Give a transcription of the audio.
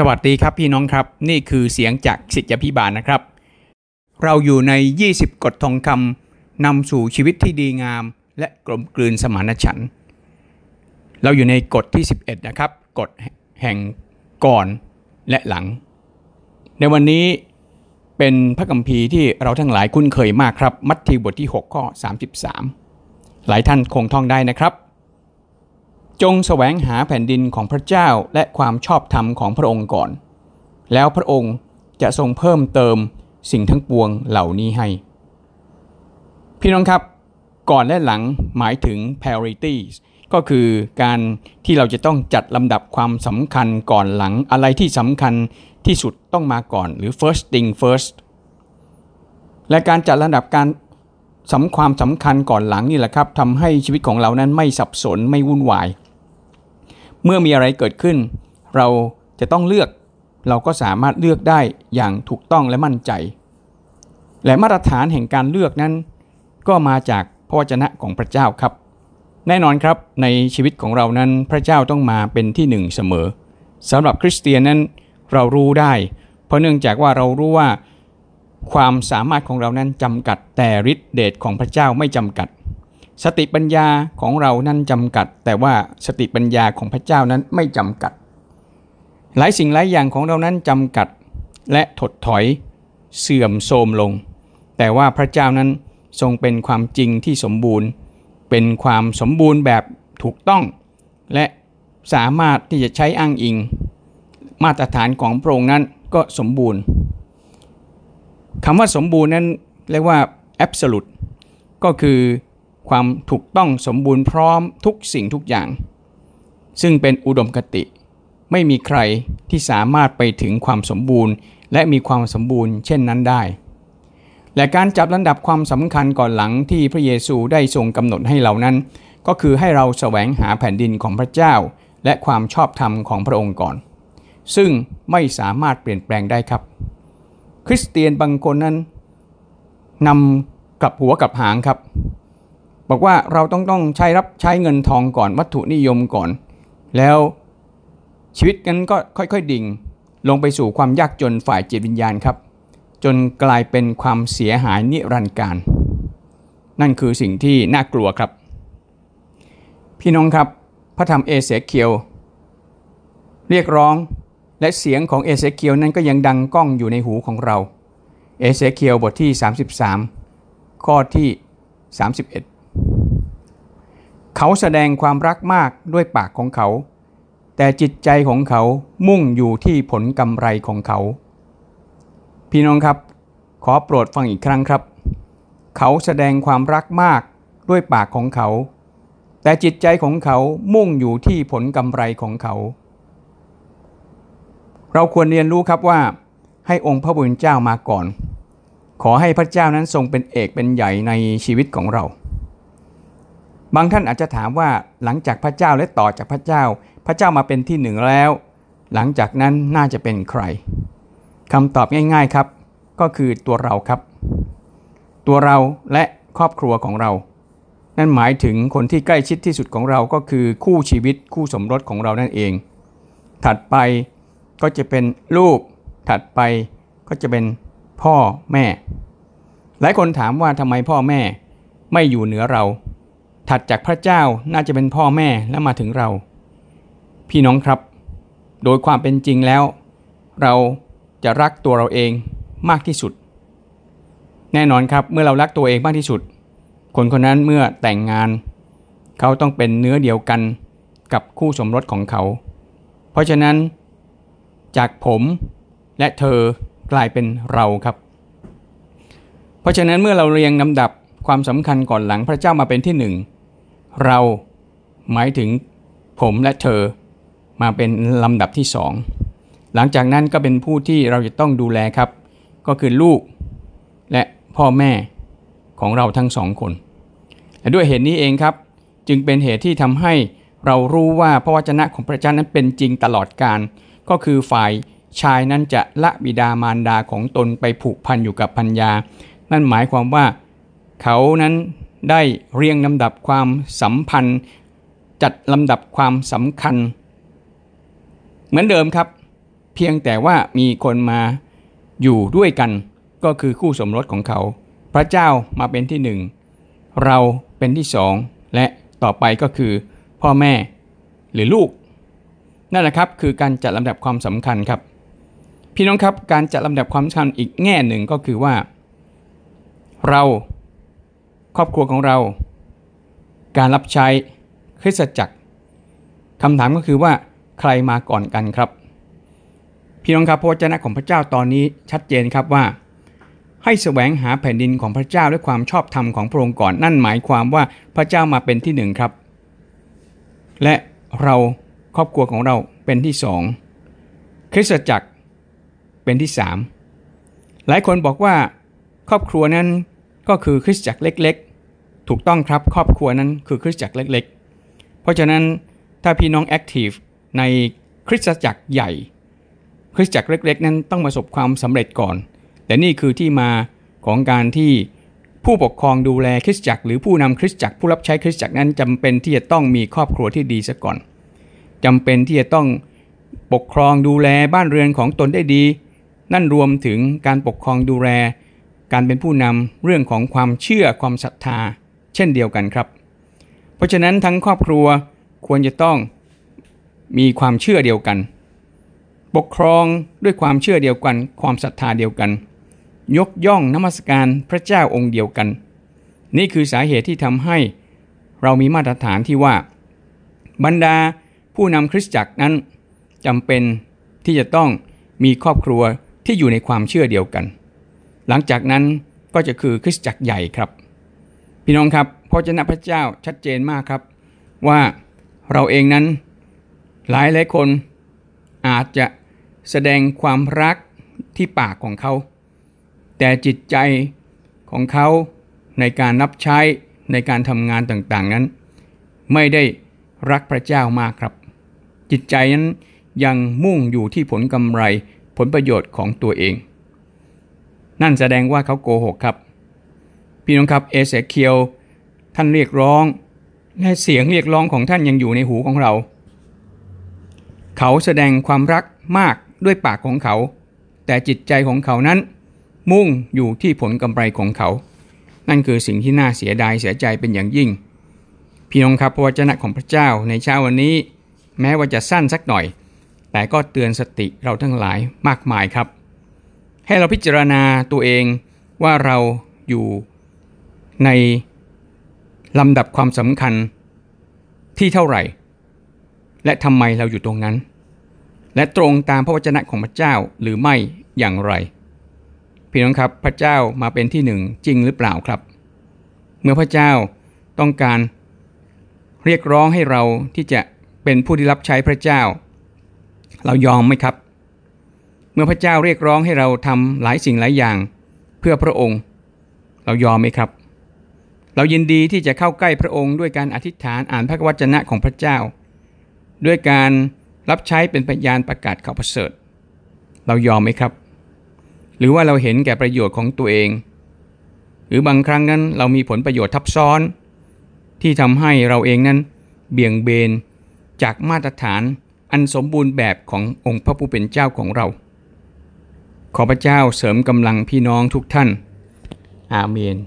สวัสดีครับพี่น้องครับ นี่คือเสียงจากสิทธิพิบาลนะครับ เราอยู่ใน 20 กฎทองคำนำสู่ชีวิตที่ดีงาม และกลมกลืนสมานฉันท์เราอยู่ในกฎที่ 11 นะครับกฎแห่งก่อนและหลัง ในวันนี้เป็นพระคัมภีร์ที่เราทั้งหลายคุ้นเคยมากครับ มัทธิวบทที่ 6 ข้อ 33 หลายท่านคงท่องได้นะครับ จงแสวงหาแผ่นดินของพระเจ้าและความชอบธรรมของพระองค์ก่อน แล้วพระองค์จะทรงเพิ่มเติมสิ่งทั้งปวงเหล่านี้ให้ พี่น้องครับ ก่อนและหลังหมายถึง priorities ก็คือการที่เราจะต้องจัดลำดับความสำคัญก่อนหลังอะไรที่สำคัญที่สุดต้องมาก่อนหรือ first thing first และการจัดลำดับการสำความสำคัญก่อนหลังนี่แหละครับทำให้ชีวิตของเรานั้นไม่สับสนไม่วุ่นวาย เมื่อมีอะไรเกิดขึ้น เราจะต้องเลือก เราก็สามารถเลือกได้อย่างถูกต้องและมั่นใจ และมาตรฐานแห่งการเลือกนั้น ก็มาจากพระวจนะของพระเจ้าครับ แน่นอนครับในชีวิตของเรานั้นพระเจ้าต้องมาเป็นที่หนึ่งเสมอสำหรับคริสเตียนนั้นเรารู้ได้ เพราะเนื่องจากว่าเรารู้ว่าความสามารถของเรานั้นจำกัดแต่ฤทธิเดชของพระเจ้าไม่จำกัด สติปัญญาของเรานั้นจำกัด แต่ว่าสติปัญญาของพระเจ้านั้นไม่จำกัด หลายสิ่งหลายอย่างของเรานั้นจำกัดและถดถอยเสื่อมโทรมลง แต่ว่าพระเจ้านั้นทรงเป็นความจริงที่สมบูรณ์ เป็นความสมบูรณ์แบบถูกต้อง และสามารถที่จะใช้อ้างอิง มาตรฐานของพระองค์นั้นก็สมบูรณ์คำว่าสมบูรณ์นั้นเรียกว่า absolute ก็คือ ความถูกต้องสมบูรณ์พร้อมทุกสิ่งทุกอย่าง ซึ่งเป็นอุดมคติ ไม่มีใครที่สามารถไปถึงความสมบูรณ์ และมีความสมบูรณ์เช่นนั้นได้ และการจับลำดับความสำคัญก่อนหลังที่พระเยซูได้ทรงกำหนดให้เรานั้น ก็คือให้เราแสวงหาแผ่นดินของพระเจ้า และความชอบธรรมของพระองค์ก่อน ซึ่งไม่สามารถเปลี่ยนแปลงได้ครับ คริสเตียนบางคนนั้นนำกับหัวกับหางครับ บอกว่าเราต้องต้องใช้รับใช้เงินทองก่อนวัตถุนิยมก่อน แล้วชีวิตนั้นก็ค่อยๆดิ่ง ลงไปสู่ความยากจนฝ่ายจิตวิญญาณครับ จนกลายเป็นความเสียหายนิรันดร์การ นั่นคือสิ่งที่น่ากลัวครับ พี่น้องครับพระธรรมเอเสเคียวเรียกร้องและเสียงของเอเสเคียวนั้นก็ยังดังก้องอยู่ในหูของเรา เอเสเคียวบทที่ 33 ข้อที่ 31 เขาแสดงความรักมากด้วยปากของเขา แต่จิตใจของเขามุ่งอยู่ที่ผลกำไรของเขา พี่น้องครับ ขอโปรดฟังอีกครั้งครับ เขาแสดงความรักมากด้วยปากของเขา แต่จิตใจของเขามุ่งอยู่ที่ผลกำไรของเขา เราควรเรียนรู้ครับว่า ให้องค์พระบุญเจ้ามาก่อน ขอให้พระเจ้านั้นทรงเป็นเอกเป็นใหญ่ในชีวิตของเรา บางท่านอาจจะถามว่าหลังจากพระเจ้าและต่อจากพระเจ้า พระเจ้ามาเป็นที่หนึ่งแล้ว หลังจากนั้นน่าจะเป็นใครคำตอบง่าย ๆครับ ก็คือตัวเราครับ ตัวเราและครอบครัวของเรา นั่นหมายถึงคนที่ใกล้ชิดที่สุดของเราก็คือคู่ชีวิตคู่สมรสของเรานั่นเอง ถัดไปก็จะเป็นลูก ถัดไปก็จะเป็นพ่อแม่ หลายคนถามว่าทำไมพ่อแม่ไม่อยู่เหนือเรา ถัดจากพระเจ้าน่าจะเป็นพ่อแม่แล้วมาถึงเรา พี่น้องครับ โดยความเป็นจริงแล้ว เราจะรักตัวเราเองมากที่สุด แน่นอนครับเมื่อเรารักตัวเองมากที่สุด คนคนนั้นเมื่อแต่งงาน เขาต้องเป็นเนื้อเดียวกันกับคู่สมรสของเขา เพราะฉะนั้น จากผมและเธอกลายเป็นเราครับ เพราะฉะนั้นเมื่อเราเรียงลำดับความสำคัญก่อนหลังพระเจ้ามาเป็นที่หนึ่ง เราหมายถึงผมและเธอมาเป็นลำดับที่สองหลังจากนั้นก็เป็นผู้ที่เราจะต้องดูแลครับ ก็คือลูก และพ่อแม่ของเราทั้งสองคนและด้วยเหตุนี้เองครับ จึงเป็นเหตุที่ทำให้เรารู้ว่าพระวจนะของพระเจ้านั้นเป็นจริงตลอดการ ก็คือฝ่ายชายนั้นจะละบิดามารดาของตนไปผูกพันอยู่กับพัญญา นั่นหมายความว่า เขานั้น ได้เรียงลำดับความสัมพันธ์ จัดลำดับความสำคัญ เหมือนเดิมครับ เพียงแต่ว่ามีคนมาอยู่ด้วยกันก็คือคู่สมรสของเขา พระเจ้ามาเป็นที่หนึ่งเราเป็นที่สองและต่อไปก็คือ พ่อแม่หรือลูก นั่นแหละครับคือการจัดลำดับความสำคัญครับ พี่น้องครับการจัดลำดับความสำคัญอีกแง่หนึ่งก็คือว่า เรา ครอบครัวของเรา การรับใช้คริสตจักรคำถามก็คือว่าใครมาก่อนกันครับ พี่น้องครับพระวจนะของพระเจ้าตอนนี้ชัดเจนครับว่า ให้แสวงหาแผ่นดินของพระเจ้าด้วยความชอบธรรมของพระองค์ก่อนนั่นหมายความว่าพระเจ้ามาเป็นที่หนึ่งครับ และเราครอบครัวของเราเป็นที่สองคริสตจักรเป็นที่สามหลายคนบอกว่าครอบครัวนั้นก็คือคริสตจักรเล็ก ถูกต้องครับครอบครัวนั้นคือคริสตจักรเล็ก ๆ เพราะฉะนั้นถ้าพี่น้องแอคทีฟในคริสตจักรใหญ่ คริสตจักรเล็ก ๆ นั้นต้องประสบความสำเร็จก่อน แต่นี่คือที่มาของการที่ผู้ปกครองดูแลคริสตจักร หรือผู้นำคริสตจักรผู้รับใช้คริสตจักรนั้นจำเป็นที่จะต้องมีครอบครัวที่ดีซะก่อนจำเป็นที่จะต้องปกครองดูแลบ้านเรือนของตนได้ดี นั่นรวมถึงการปกครองดูแล การเป็นผู้นำเรื่องของความเชื่อความศรัทธา เช่นเดียวกันครับ เพราะฉะนั้นทั้งครอบครัวควรจะต้องมีความเชื่อเดียวกัน ปกครองด้วยความเชื่อเดียวกัน ความศรัทธาเดียวกัน ยกย่องนมัสการพระเจ้าองค์เดียวกัน นี่คือสาเหตุที่ทำให้เรามีมาตรฐานที่ว่า บรรดาผู้นำคริสตจักรนั้นจำเป็นที่จะต้องมีครอบครัวที่อยู่ในความเชื่อเดียวกัน หลังจากนั้นก็จะคือคริสตจักรใหญ่ครับ พี่น้องครับพระเจ้าพระเจ้าชัดเจนมากครับ ว่าเราเองนั้นหลายหลายคนอาจจะแสดงความรักที่ปากของเขา แต่จิตใจของเขาในการรับใช้ในการทำงานต่างๆนั้น ไม่ได้รักพระเจ้ามากครับ จิตใจนั้นยังมุ่งอยู่ที่ผลกำไรผลประโยชน์ของตัวเอง นั่นแสดงว่าเขาโกหกครับ พี่น้องครับเอเสเคียวท่านเรียกร้อง และเสียงเรียกร้องของท่านยังอยู่ในหูของเรา เขาแสดงความรักมากด้วยปากของเขา แต่จิตใจของเขานั้น มุ่งอยู่ที่ผลกำไรของเขา นั่นคือสิ่งที่น่าเสียดายเสียใจเป็นอย่างยิ่ง พี่น้องครับพระวจนะของพระเจ้าในเช้าวันนี้ แม้ว่าจะสั้นสักหน่อย แต่ก็เตือนสติเราทั้งหลายมากมายครับ ให้เราพิจารณาตัวเองว่าเราอยู่ ในลำดับความสำคัญที่เท่าไหร่ และทำไมเราอยู่ตรงนั้น และตรงตามพระวจนะของพระเจ้าหรือไม่อย่างไร พี่น้องครับพระเจ้ามาเป็นที่หนึ่งจริงหรือเปล่าครับ เมื่อพระเจ้าต้องการเรียกร้องให้เราที่จะเป็นผู้ที่รับใช้พระเจ้า เรายอมไหมครับ เมื่อพระเจ้าเรียกร้องให้เราทำหลายสิ่งหลายอย่าง เพื่อพระองค์ เรายอมไหมครับ เรายินดีที่จะเข้าใกล้พระองค์ด้วยการอธิษฐานอ่านพระวจนะของพระเจ้า ด้วยการรับใช้เป็นพยานประกาศข่าวประเสริฐ เรายอมไหมครับ หรือว่าเราเห็นแก่ประโยชน์ของตัวเอง หรือบางครั้งนั้นเรามีผลประโยชน์ทับซ้อน ที่ทำให้เราเองนั้นเบี่ยงเบนจากมาตรฐานอันสมบูรณ์แบบขององค์พระผู้เป็นเจ้าของเรา ขอพระเจ้าเสริมกำลังพี่น้องทุกท่าน อาเมน